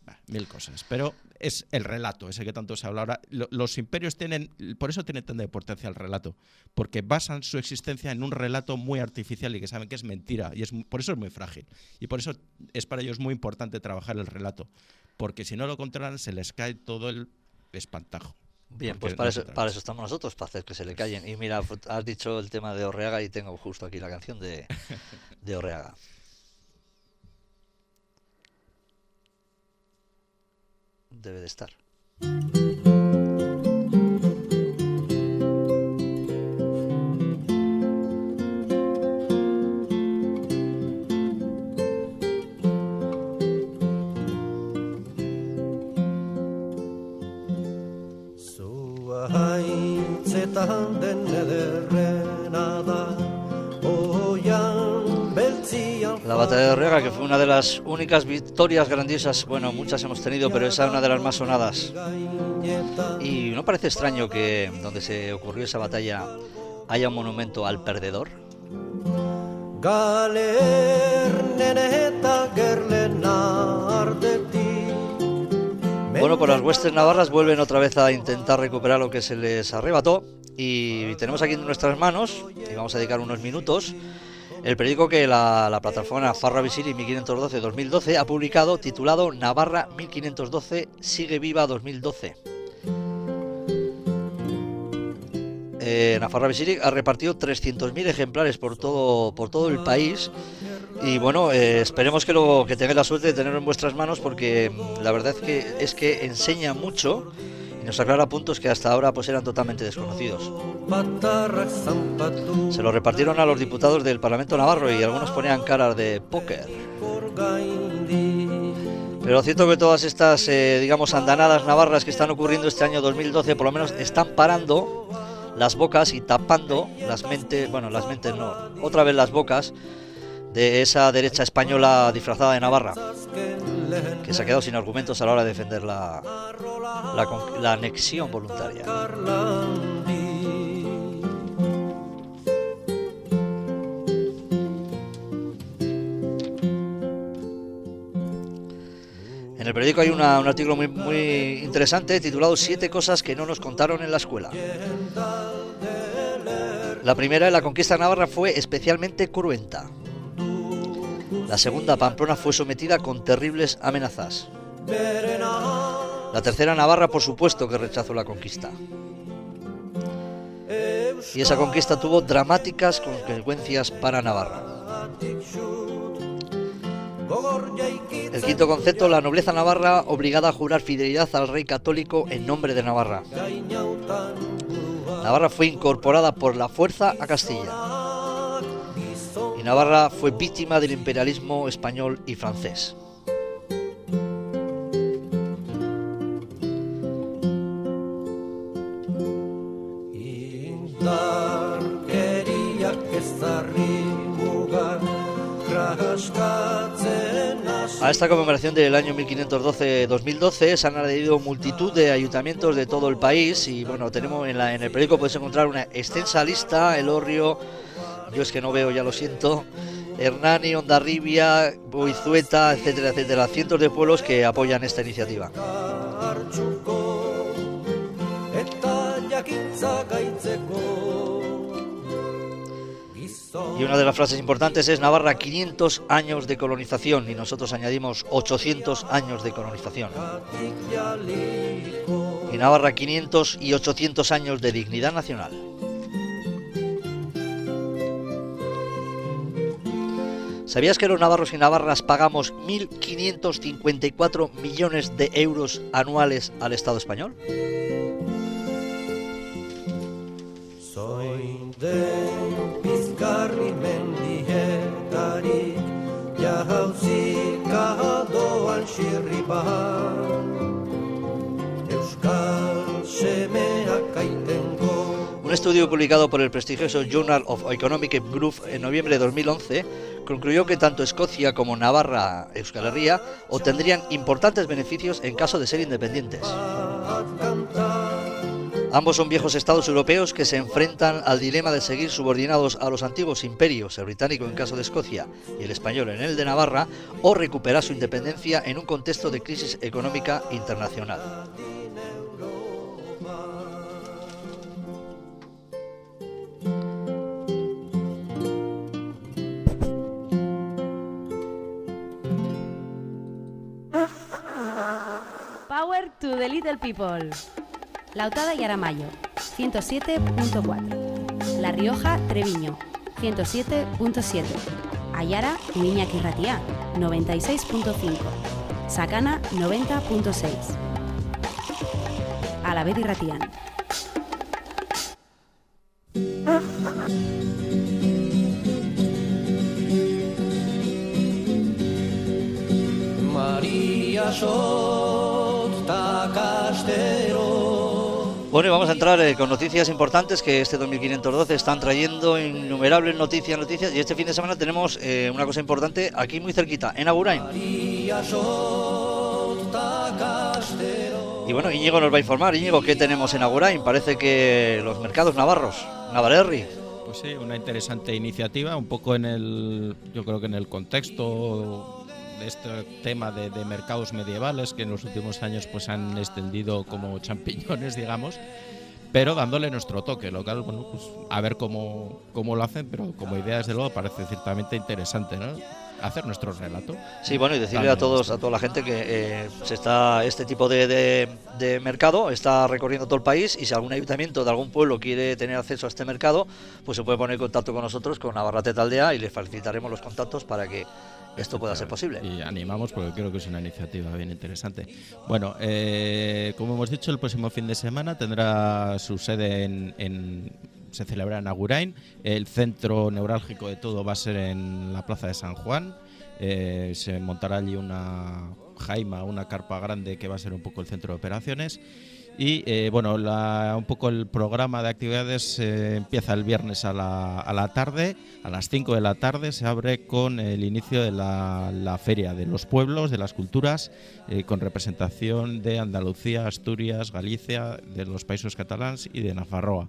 F: Bah, Mil cosas. Pero es el relato, ese que tanto se habla ahora. Lo- los imperios tienen, por eso tienen tanta importancia el relato, porque basan su existencia en un relato muy artificial y que saben que es mentira. Y es, por eso es muy frágil. Y por eso es para ellos muy importante trabajar el relato. Porque si no lo controlan, se les cae todo el espantajo.
B: Bien, pues para eso, para eso estamos nosotros, para hacer que se le callen. Y mira, fu- has dicho el tema de Orreaga y tengo justo aquí la canción de, de Orreaga. Debe de estar. Una de las únicas victorias grandiosas, bueno, muchas hemos tenido, pero esa es una de las más sonadas. Y no parece extraño que donde se ocurrió esa batalla haya un monumento al perdedor. Bueno, pues las huestes navarras vuelven otra vez a intentar recuperar lo que se les arrebató y tenemos aquí en nuestras manos, y vamos a dedicar unos minutos, el periódico que la, la plataforma Farra Visiri 1512-2012 ha publicado titulado Navarra 1512 sigue viva 2012. Eh, Navarra Visiri ha repartido 300.000 ejemplares por todo, por todo el país y bueno, eh, esperemos que, lo, que tengáis la suerte de tenerlo en vuestras manos porque la verdad es que, es que enseña mucho nos aclara puntos que hasta ahora pues eran totalmente desconocidos. Se lo repartieron a los diputados del Parlamento Navarro y algunos ponían caras de póker. Pero cierto que todas estas, eh, digamos, andanadas navarras que están ocurriendo este año 2012, por lo menos están parando las bocas y tapando las mentes, bueno, las mentes no, otra vez las bocas de esa derecha española disfrazada de Navarra, que se ha quedado sin argumentos a la hora de defender la, la, anexión voluntaria. En el periódico hay un artículo muy, muy interesante titulado Siete cosas que no nos contaron en la escuela. La primera, la conquista de Navarra fue especialmente cruenta. La segunda, Pamplona fue sometida con terribles amenazas. La tercera, Navarra, por supuesto que rechazó la conquista. Y esa conquista tuvo dramáticas consecuencias para Navarra. El quinto concepto, la nobleza navarra obligada a jurar fidelidad al rey católico en nombre de Navarra. Navarra fue incorporada por la fuerza a Castilla. Navarra fue víctima del imperialismo español y francés. A esta conmemoración del año 1512-2012 se han adherido multitud de ayuntamientos de todo el país y bueno, tenemos en, la- en el periódico puedes encontrar una extensa lista, El Orrio, yo es que no veo, ya lo siento, Hernani, Ondarribia, Boizueta, etcétera, etcétera, cientos de pueblos que apoyan esta iniciativa. Y una de las frases importantes es Navarra 500 años de colonización y nosotros añadimos 800 años de colonización. Y Navarra 500 y 800 años de dignidad nacional. ¿Sabías que los navarros y navarras pagamos 1.554 millones de euros anuales al Estado español?
I: Zoin den pizkarri mendietarik Jahauzika doan xirriban Euskal semeak
B: estudio publicado por el prestigioso Journal of Economic Group en noviembre de 2011 concluyó que tanto Escocia como Navarra, Euskal Herria, obtendrían importantes beneficios en caso de ser independientes. Ambos son viejos estados europeos que se enfrentan al dilema de seguir subordinados a los antiguos imperios, el británico en caso de Escocia y el español en el de Navarra, o recuperar su independencia en un contexto de crisis económica internacional.
C: Power to the Little People. Lautada y Aramayo, 107.4. La Rioja, Treviño, 107.7. Ayara, Iñaki Ratia, 96.5. Sacana, 90.6. Alaved y
I: ta Castero
B: Bueno, y vamos a entrar eh, con noticias importantes que este 2512 están trayendo innumerables noticias, noticias. Y este fin de semana tenemos eh, una cosa importante aquí muy cerquita, en Agurain. Y bueno, Íñigo nos va a informar. Íñigo, ¿qué tenemos en Agurain? Parece que los mercados navarros, Navarrerri.
F: Pues sí, una interesante iniciativa, un poco en el, yo creo que en el contexto este tema de, de mercados medievales que en los últimos años pues han extendido como champiñones, digamos, pero dándole nuestro toque local, bueno, pues a ver cómo, cómo lo hacen, pero como idea desde luego parece ciertamente interesante, ¿no? Hacer nuestro relato.
B: Sí, bueno, y decirle a todos,
F: esto.
B: a toda la gente que eh, se está este tipo de, de- de mercado está recorriendo todo el país y si algún ayuntamiento de algún pueblo quiere tener acceso a este mercado, pues se puede poner en contacto con nosotros, con Navarrate Aldea y le facilitaremos los contactos para que esto pueda ser posible.
F: Y animamos porque creo que es una iniciativa bien interesante. Bueno, eh, como hemos dicho, el próximo fin de semana tendrá su sede en, en- se celebrará en Agurain. El centro neurálgico de todo va a ser en la plaza de San Juan. Eh, se montará allí una jaima, una carpa grande que va a ser un poco el centro de operaciones. Y eh, bueno, la- un poco el programa de actividades eh, empieza el viernes a la, a la tarde, a las 5 de la tarde se abre con el inicio de la, Feria de los Pueblos, de las Culturas, eh, con representación de Andalucía, Asturias, Galicia, de los países catalanes y de Nafarroa.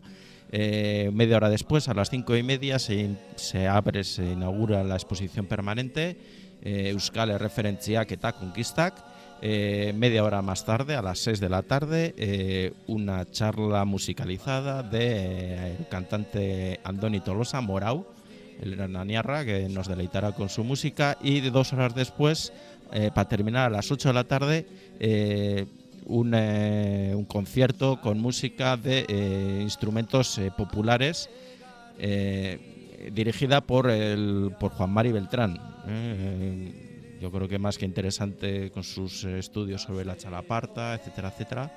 F: Eh, media hora después, a las cinco y media, se, se abre, se inaugura la exposición permanente Euskal Referentziak eta Conquistak. Eh, media hora más tarde, a las 6 de la tarde, eh, una charla musicalizada de eh, cantante Andoni Tolosa, Morau, el Hernaniarra, que nos deleitará con su música. Y dos horas después, eh, para terminar a las 8 de la tarde, un, un concierto con música de instrumentos populares dirigida por, el, por Juan Mari Beltrán. Yo creo que más que interesante con sus eh, estudios sobre la chalaparta, etcétera, etcétera.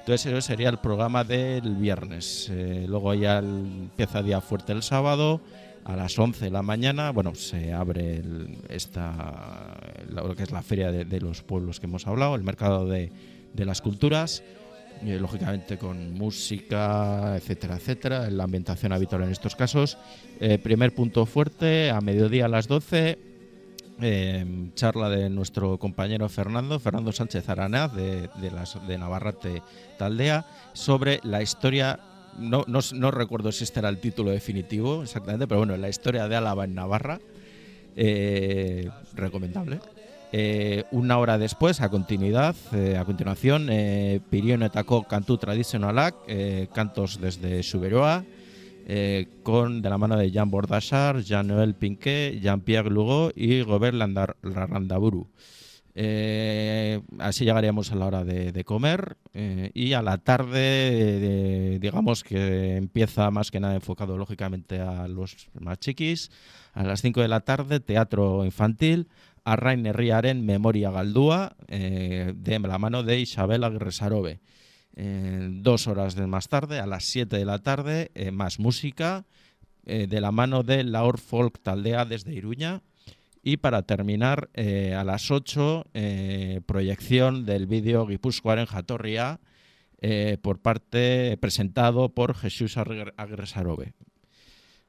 F: Entonces ese sería el programa del viernes. Eh, luego ya empieza día fuerte el sábado a las 11 de la mañana. Bueno, se abre esta, lo que es la feria de, los pueblos que hemos hablado, el mercado de, de las culturas. eh, lógicamente con música, etcétera, etcétera, la ambientación habitual en estos casos. Eh, primer punto fuerte, a mediodía a las 12, eh, charla de nuestro compañero Fernando, Fernando Sánchez Aranaz, de, de, las, de Navarrate Taldea, sobre la historia, no, recuerdo si este era el título definitivo exactamente, pero bueno, la historia de Álava en Navarra, eh, recomendable. Eh, una hora después, a continuidad, eh, a continuación, Pirionetako kantu tradizionalak, eh, cantos desde Suberoa, eh, con de la mano de Jean Bordachar, Jean-Noël Pinquet, Jean-Pierre Lugo y Gobert Landar- Larrandaburu. Eh, así llegaríamos a la hora de, comer eh, y a la tarde, digamos que empieza más que nada enfocado lógicamente a los más chiquis. A las 5 de la tarde, teatro infantil, Arrain Herriaren Memoria Galdúa, eh, de la mano de Isabel Aguirre Eh, dos horas de más tarde, a las 7 de la tarde, eh, más música, eh, de la mano de Laur Folk Taldea desde Iruña. Y para terminar, a las 8, eh, proyección del vídeo Gipuzkoaren Jatorria, por parte presentado por Jesús Agre- Agresarobe.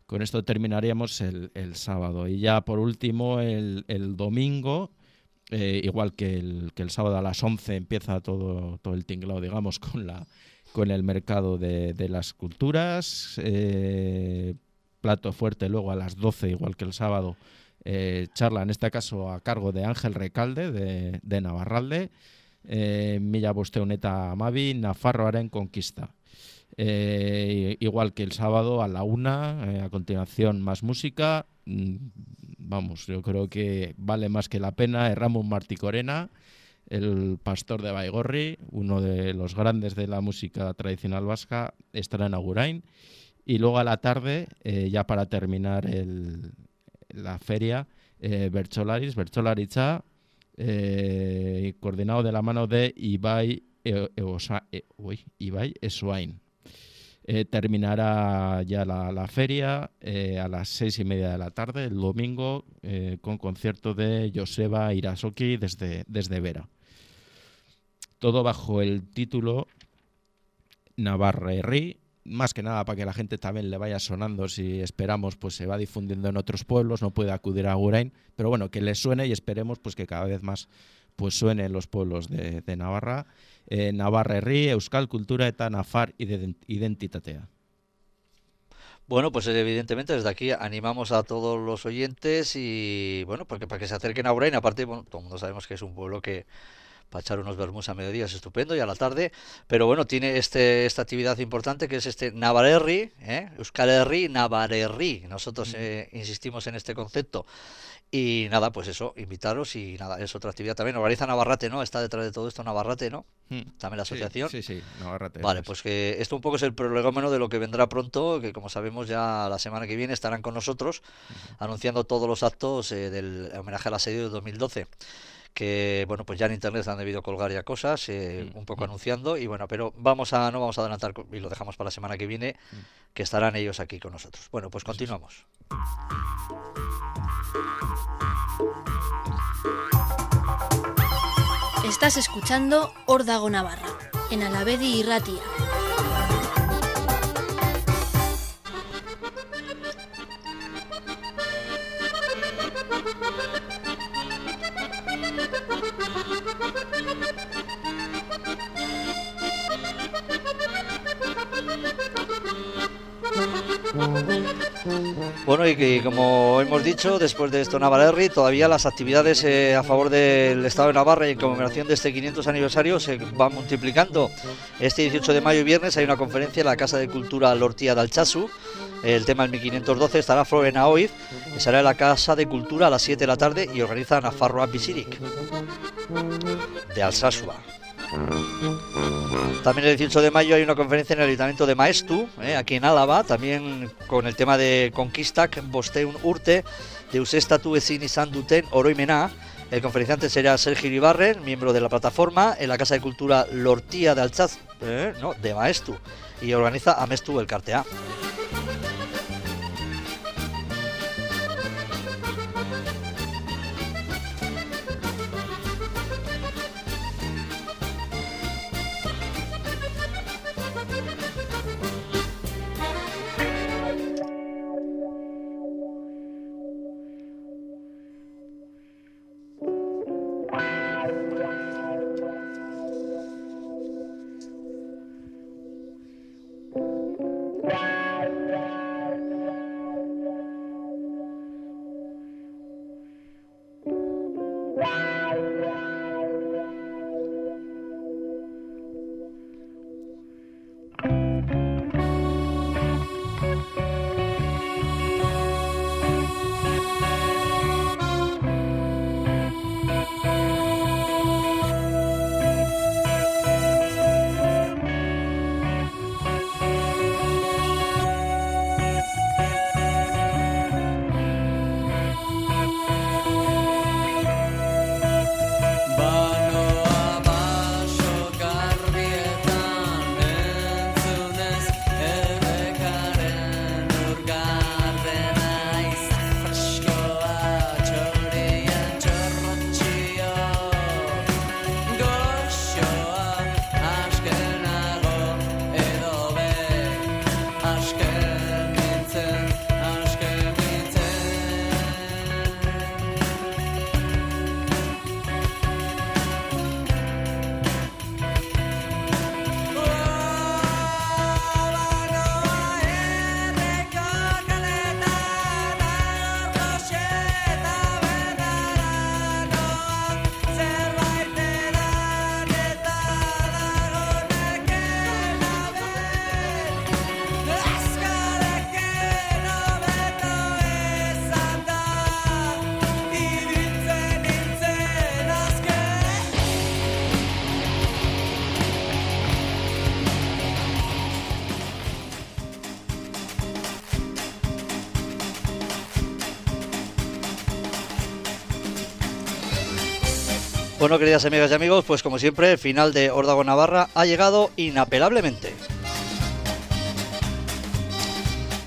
F: Con esto terminaríamos el, sábado. Y ya por último, el domingo, eh, igual que el, que el sábado a las 11 empieza todo, todo el tinglado, digamos, con la, con el mercado de, de las culturas. eh, plato fuerte luego a las 12, igual que el sábado, eh, charla en este caso a cargo de Ángel Recalde de, de Navarralde. Eh, mila bosteun eta amabi, Nafarroaren conquista. Eh, igual que el sábado a la una, eh, a continuación más música. Mm, Vamos, yo creo que vale más que la pena. Ramón Martí Corena, el pastor de Baigorri, uno de los grandes de la música tradicional vasca, estará en Agurain. Y luego a la tarde, eh, ya para terminar la feria, eh, Bercholaris, Bercholaritza, eh, coordinado de la mano de Ibai, E- E- Esuain. Eh, terminará ya la, feria eh, a las seis y media de la tarde, el domingo, eh, con concierto de Joseba Irasoki desde, desde Vera. Todo bajo el título Navarrerri, más que nada para que la gente también le vaya sonando, si esperamos, pues se va difundiendo en otros pueblos, no puede acudir a Agurain, pero bueno, que le suene y esperemos pues que cada vez más pues suene en los pueblos de, de Navarra. Navarrerri, Euskal Kultura eta Nafar ident- Identitatea.
B: Bueno, pues evidentemente desde aquí animamos a todos los oyentes y bueno, porque para que se acerquen a Urain, aparte, bueno, todo el mundo sabemos que es un pueblo que para echar unos vermús a mediodía es estupendo y a la tarde, pero bueno, tiene este esta actividad importante que es este Navarrerri, ¿eh? Euskal Herri, Navarrerri. Nosotros eh, insistimos en este concepto. Y nada, pues eso, invitaros y nada, es otra actividad también. Organiza Navarrate, ¿no? Está detrás de todo esto Navarrate, ¿no? También la asociación.
F: Sí, sí, Navarrate.
B: Vale, pues que esto un poco es el prolegómeno de lo que vendrá pronto, que como sabemos ya la semana que viene estarán con nosotros anunciando todos los actos eh, del homenaje al asedio de 2012 que bueno pues ya en internet han debido colgar ya cosas eh, un poco anunciando y bueno pero vamos a no vamos a adelantar y lo dejamos para la semana que viene que estarán ellos aquí con nosotros. Bueno pues continuamos.
A: Estás escuchando Órdago Navarra, en Alavedi y Ratia.
B: Bueno, y, que, como hemos dicho, después de esto Navarrerri, todavía las actividades eh, a favor del Estado de Navarra y en conmemoración de este 500 aniversario se van multiplicando. Este 18 de mayo y viernes hay una conferencia en la Casa de Cultura Lortía de Alchazu. El tema del 1512 estará Florena Oiz, que será en la Casa de Cultura a las 7 de la tarde y organiza Nafarroa Bisirik de Alsasua. También el 18 de mayo hay una conferencia en el Ayuntamiento de Maestu, eh, aquí en Álava, también con el tema de Conquistak, Bosteun Urte, Deusestatu ezin izan duten oroimena. El conferenciante será Sergio Ibarren, miembro de la plataforma, en la Casa de Cultura Lortía de Alchaz, eh, no, de Maestu, y organiza Amestu el Cartea. Bueno, queridas amigas y amigos, pues como siempre, el final de Órdago Navarra ha llegado inapelablemente.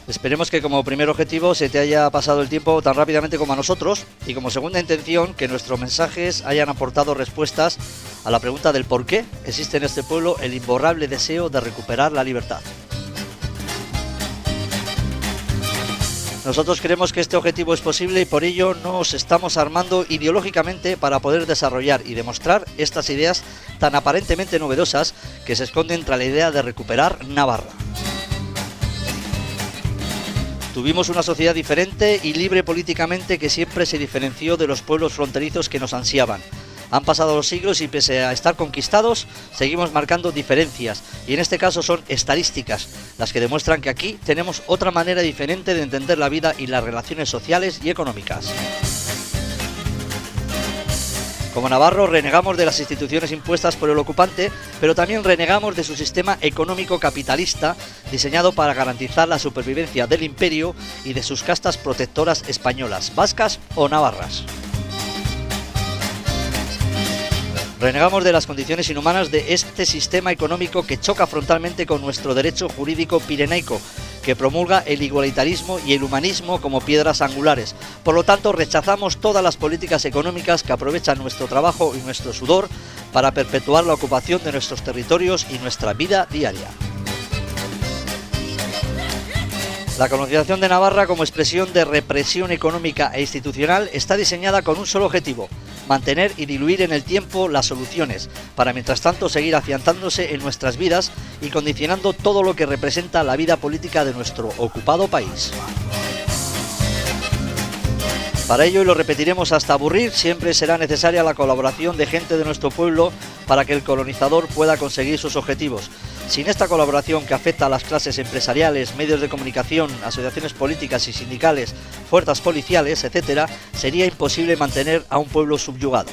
B: Esperemos que como primer objetivo se te haya pasado el tiempo tan rápidamente como a nosotros y como segunda intención que nuestros mensajes hayan aportado respuestas a la pregunta del por qué existe en este pueblo el imborrable deseo de recuperar la libertad. Nosotros creemos que este objetivo es posible y por ello nos estamos armando ideológicamente para poder desarrollar y demostrar estas ideas tan aparentemente novedosas que se esconden tras la idea de recuperar Navarra. Tuvimos una sociedad diferente y libre políticamente que siempre se diferenció de los pueblos fronterizos que nos ansiaban. Han pasado los siglos y pese a estar conquistados, seguimos marcando diferencias, y en este caso son estadísticas, las que demuestran que aquí tenemos otra manera diferente de entender la vida y las relaciones sociales y económicas. Como Navarro renegamos de las instituciones impuestas por el ocupante, pero también renegamos de su sistema económico capitalista diseñado para garantizar la supervivencia del imperio y de sus castas protectoras españolas, vascas o navarras. Renegamos de las condiciones inhumanas de este sistema económico que choca frontalmente con nuestro derecho jurídico pirenaico, que promulga el igualitarismo y el humanismo como piedras angulares. Por lo tanto, rechazamos todas las políticas económicas que aprovechan nuestro trabajo y nuestro sudor para perpetuar la ocupación de nuestros territorios y nuestra vida diaria. La colonización de Navarra como expresión de represión económica e institucional está diseñada con un solo objetivo, mantener y diluir en el tiempo las soluciones, para mientras tanto seguir afianzándose en nuestras vidas y condicionando todo lo que representa la vida política de nuestro ocupado país. Para ello, y lo repetiremos hasta aburrir, siempre será necesaria la colaboración de gente de nuestro pueblo para que el colonizador pueda conseguir sus objetivos. Sin esta colaboración que afecta a las clases empresariales, medios de comunicación, asociaciones políticas y sindicales, fuerzas policiales, etc., sería imposible mantener a un pueblo subyugado.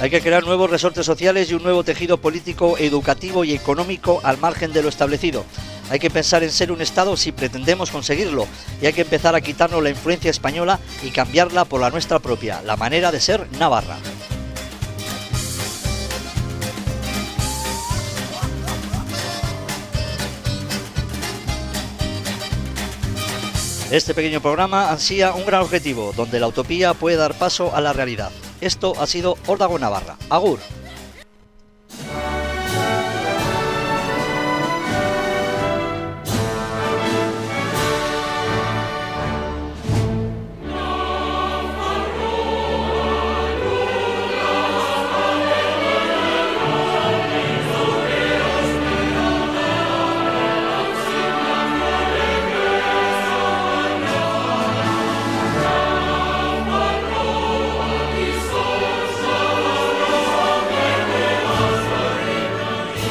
B: Hay que crear nuevos resortes sociales y un nuevo tejido político, educativo y económico al margen de lo establecido. Hay que pensar en ser un Estado si pretendemos conseguirlo y hay que empezar a quitarnos la influencia española y cambiarla por la nuestra propia, la manera de ser navarra. Este pequeño programa ansía un gran objetivo, donde la utopía puede dar paso a la realidad. Esto ha sido Órdago Navarra. Agur.